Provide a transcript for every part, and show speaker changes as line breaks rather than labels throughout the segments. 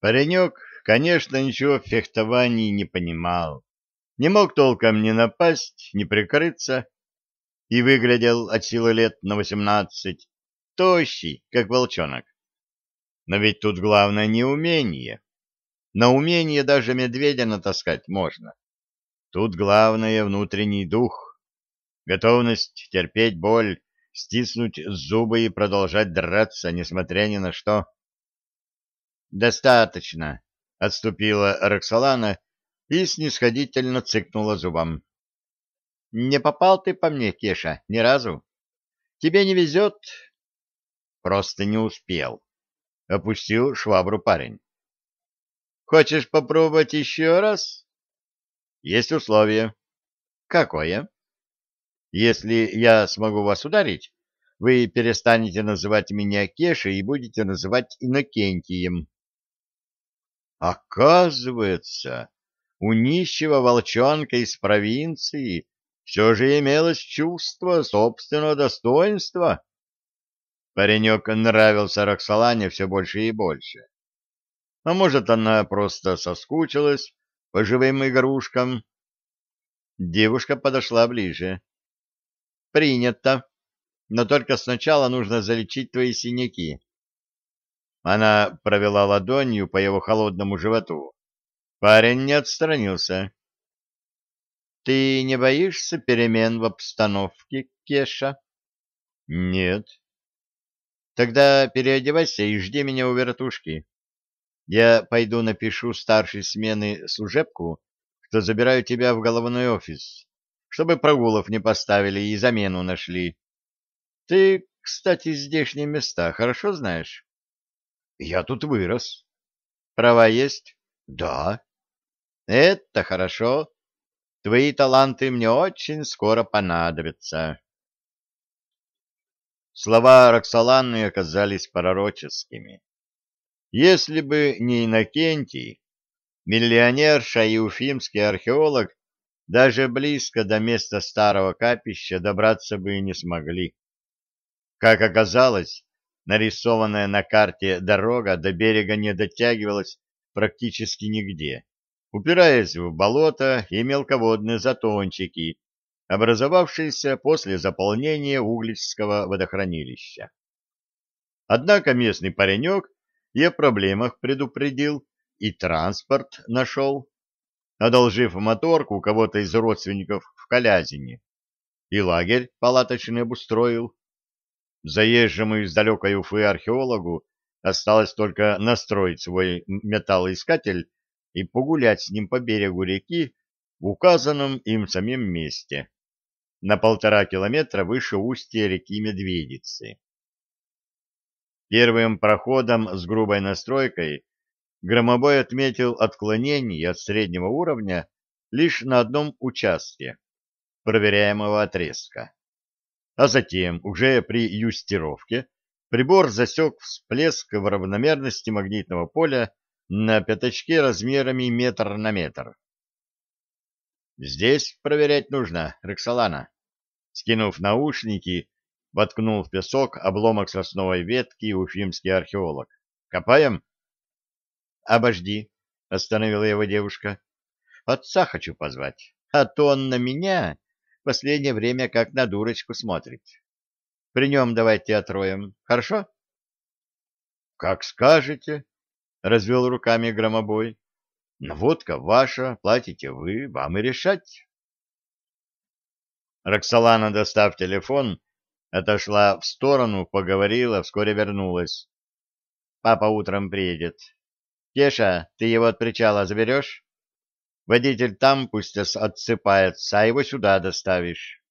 Паренек, конечно, ничего в фехтовании не понимал, не мог толком ни напасть, ни прикрыться, и выглядел от силы лет на восемнадцать, тощий, как волчонок. Но ведь тут главное не умение. На умение даже медведя натаскать можно. Тут главное внутренний дух, готовность терпеть боль, стиснуть зубы и продолжать драться, несмотря ни на что. «Достаточно», — отступила Роксолана и снисходительно цыкнула зубом. «Не попал ты по мне, Кеша, ни разу. Тебе не везет». «Просто не успел», — опустил швабру парень. «Хочешь попробовать еще раз?» «Есть условие». «Какое?» «Если я смогу вас ударить, вы перестанете называть меня Кешей и будете называть Иннокентием». Оказывается, у нищего волчонка из провинции все же имелось чувство собственного достоинства. Паренек нравился Роксолане все больше и больше. А может, она просто соскучилась по живым игрушкам? Девушка подошла ближе. «Принято. Но только сначала нужно залечить твои синяки. Она провела ладонью по его холодному животу. Парень не отстранился. — Ты не боишься перемен в обстановке, Кеша? — Нет. — Тогда переодевайся и жди меня у вертушки. Я пойду напишу старшей смены служебку, что забираю тебя в головной офис, чтобы прогулов не поставили и замену нашли. Ты, кстати, здешние места хорошо знаешь? Я тут вырос. Права есть? Да. Это хорошо. Твои таланты мне очень скоро понадобятся. Слова Роксоланы оказались пророческими. Если бы не Иннокентий, миллионерша и уфимский археолог даже близко до места старого капища добраться бы и не смогли. Как оказалось, нарисованная на карте дорога до берега не дотягивалась практически нигде, упираясь в болото и мелководные затончики, образовавшиеся после заполнения Угличского водохранилища. Однако местный паренек и о проблемах предупредил, и транспорт нашел, одолжив моторку кого-то из родственников в Калязине, и лагерь палаточный обустроил, Заезжему из далекой Уфы археологу осталось только настроить свой металлоискатель и погулять с ним по берегу реки в указанном им самим месте, на полтора километра выше устья реки Медведицы. Первым проходом с грубой настройкой Громобой отметил отклонение от среднего уровня лишь на одном участке проверяемого отрезка а затем, уже при юстировке, прибор засек всплеск в равномерности магнитного поля на пятачке размерами метр на метр. «Здесь проверять нужно, Рексалана». Скинув наушники, воткнул в песок обломок сосновой ветки уфимский археолог. «Копаем?» «Обожди», — остановила его девушка. «Отца хочу позвать, а то он на меня последнее время как на дурочку смотрит. При нем давайте отроем, хорошо? — Как скажете, — развел руками громобой. — Наводка ваша, платите вы, вам и решать. Роксолана, достав телефон, отошла в сторону, поговорила, вскоре вернулась. — Папа утром приедет. — Кеша, ты его от причала заберешь? Водитель там пусть отсыпается, а его сюда доставишь.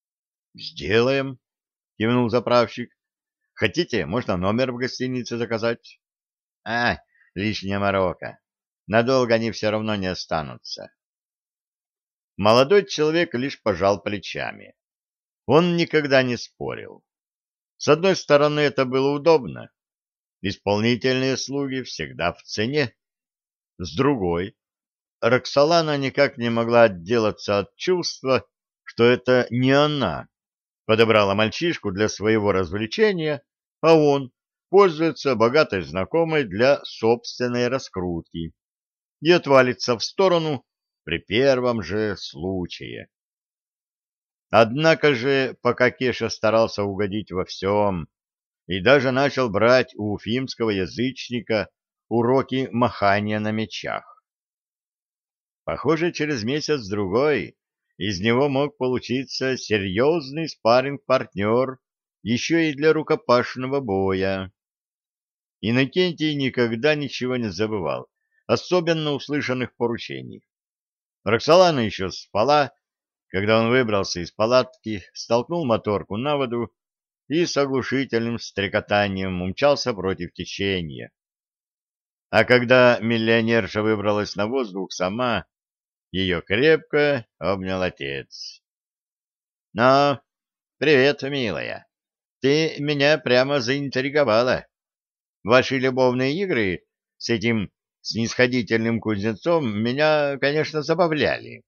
— Сделаем, — кивнул заправщик. — Хотите, можно номер в гостинице заказать? — А, лишняя морока. Надолго они все равно не останутся. Молодой человек лишь пожал плечами. Он никогда не спорил. С одной стороны, это было удобно. Исполнительные слуги всегда в цене. С другой, Роксолана никак не могла отделаться от чувства, что это не она подобрала мальчишку для своего развлечения, а он, пользуется богатой знакомой для собственной раскрутки и отвалится в сторону при первом же случае. Однако же, пока Кеша старался угодить во всем и даже начал брать у уфимского язычника уроки махания на мечах. Похоже, через месяц-другой из него мог получиться серьезный спарринг-партнер еще и для рукопашного боя. Иннокентий никогда ничего не забывал, особенно услышанных поручений. Роксолана еще спала, когда он выбрался из палатки, столкнул моторку на воду и с оглушительным стрекотанием умчался против течения. А когда миллионерша выбралась на воздух сама, ее крепко обнял отец. — Ну, привет, милая. Ты меня прямо заинтриговала. Ваши любовные игры с этим снисходительным кузнецом меня, конечно, забавляли,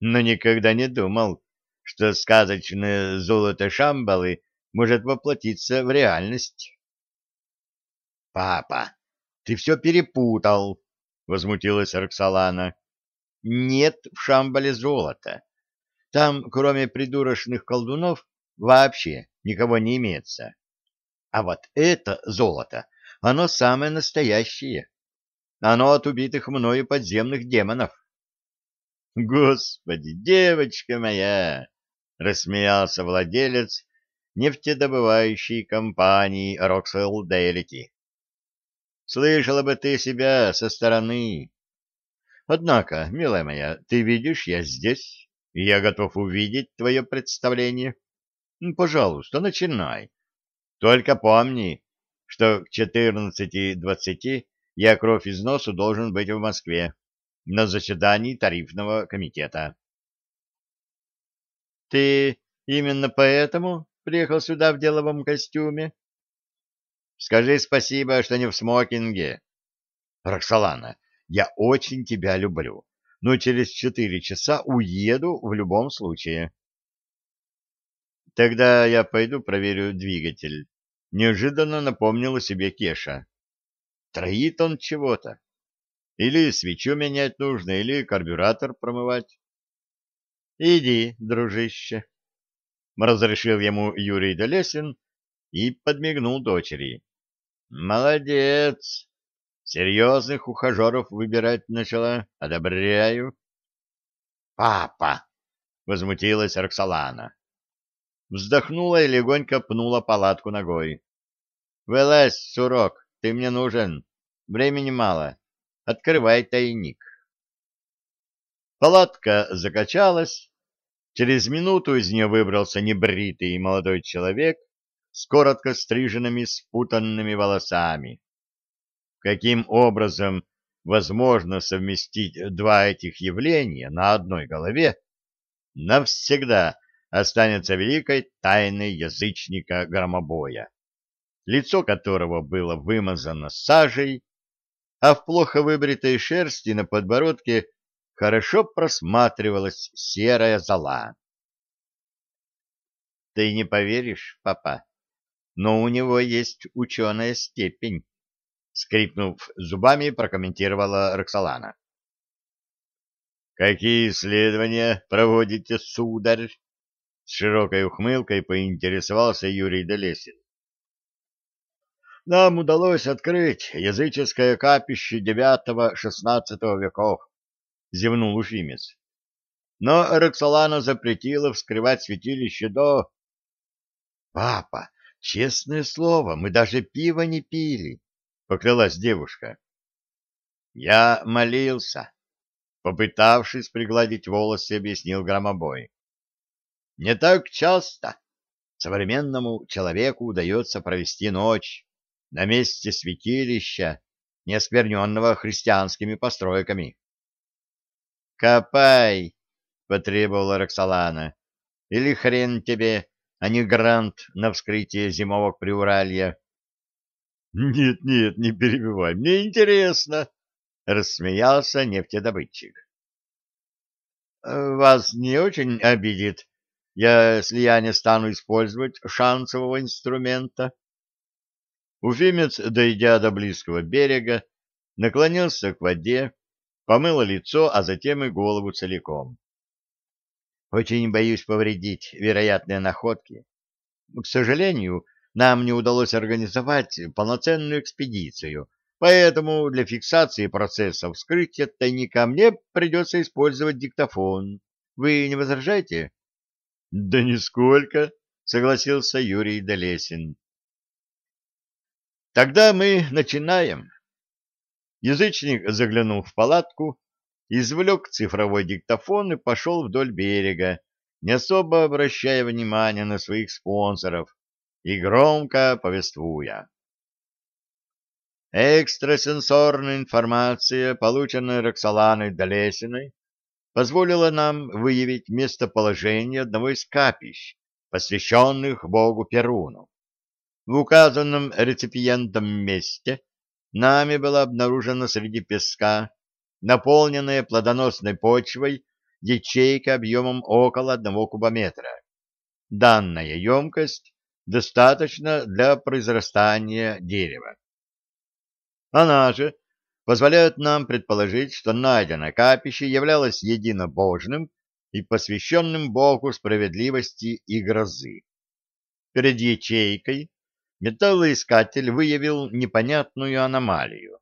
но никогда не думал, что сказочное золото Шамбалы может воплотиться в реальность. — Папа, ты все перепутал, — возмутилась Роксолана. — Нет в Шамбале золота. Там, кроме придурочных колдунов, вообще никого не имеется. А вот это золото, оно самое настоящее. Оно от убитых мною подземных демонов. — Господи, девочка моя! — рассмеялся владелец нефтедобывающей компании Роксвелл Дейлити. — Слышала бы ты себя со стороны. Однако, милая моя, ты видишь, я здесь, и я готов увидеть твое представление. Пожалуйста, начинай. Только помни, что к четырнадцати-двадцати я кровь из носу должен быть в Москве на заседании тарифного комитета. — Ты именно поэтому приехал сюда в деловом костюме? — Скажи спасибо, что не в смокинге. — Роксолана, я очень тебя люблю, но через четыре часа уеду в любом случае. — Тогда я пойду проверю двигатель. Неожиданно напомнил о себе Кеша. Троит он чего-то. Или свечу менять нужно, или карбюратор промывать. — Иди, дружище, — разрешил ему Юрий Долесин и подмигнул дочери. — Молодец! Серьезных ухажеров выбирать начала. Одобряю. — Папа! — возмутилась Роксолана. Вздохнула и легонько пнула палатку ногой. — Вылазь, сурок, ты мне нужен. Времени мало. Открывай тайник. Палатка закачалась. Через минуту из нее выбрался небритый молодой человек с коротко стриженными спутанными волосами. Каким образом возможно совместить два этих явления на одной голове, навсегда останется великой тайной язычника громобоя лицо которого было вымазано сажей, а в плохо выбритой шерсти на подбородке хорошо просматривалась серая зола. — Ты не поверишь, папа, но у него есть ученая степень, — скрипнув зубами, прокомментировала Роксолана. — Какие исследования проводите, сударь? — с широкой ухмылкой поинтересовался Юрий Долесин нам удалось открыть языческое капище девятого-шестнадцатого веков, — зевнул уфимец. Но Роксолана запретила вскрывать святилище до... — Папа, честное слово, мы даже пива не пили, — поклялась девушка. Я молился, попытавшись пригладить волосы, объяснил громобой. Не так часто современному человеку удается провести ночь на месте святилища, не оскверненного христианскими постройками. «Копай!» — потребовала Роксолана. «Или хрен тебе, а не грант на вскрытие зимовок Приуралья». «Нет, нет, не перебивай, мне интересно!» — рассмеялся нефтедобытчик. «Вас не очень обидит, если я не стану использовать шансового инструмента?» Уфимец, дойдя до близкого берега, наклонился к воде, помыл лицо, а затем и голову целиком. Очень боюсь повредить вероятные находки. К сожалению, нам не удалось организовать полноценную экспедицию, поэтому для фиксации процесса вскрытия тайника мне придется использовать диктофон. Вы не возражаете? — Да нисколько, — согласился Юрий Долесин. — Тогда мы начинаем. Язычник заглянул в палатку, извлек цифровой диктофон и пошел вдоль берега, не особо обращая внимания на своих спонсоров и громко повествуя. Экстрасенсорная информация, полученная Роксоланой Долесиной, позволила нам выявить местоположение одного из капищ, посвященных богу Перуну. В указанном реципиентом месте нами была обнаружена среди песка, наполненная плодоносной почвой, ячейка объемом около одного кубометра. Данная емкость достаточно для произрастания дерева. Она же позволяет нам предположить, что найденное капище являлось единобожным и посвященным Богу справедливости и грозы. Перед ячейкой металлоискатель выявил непонятную аномалию,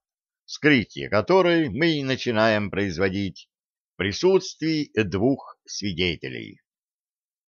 скрытие которой мы и начинаем производить в присутствии двух свидетелей.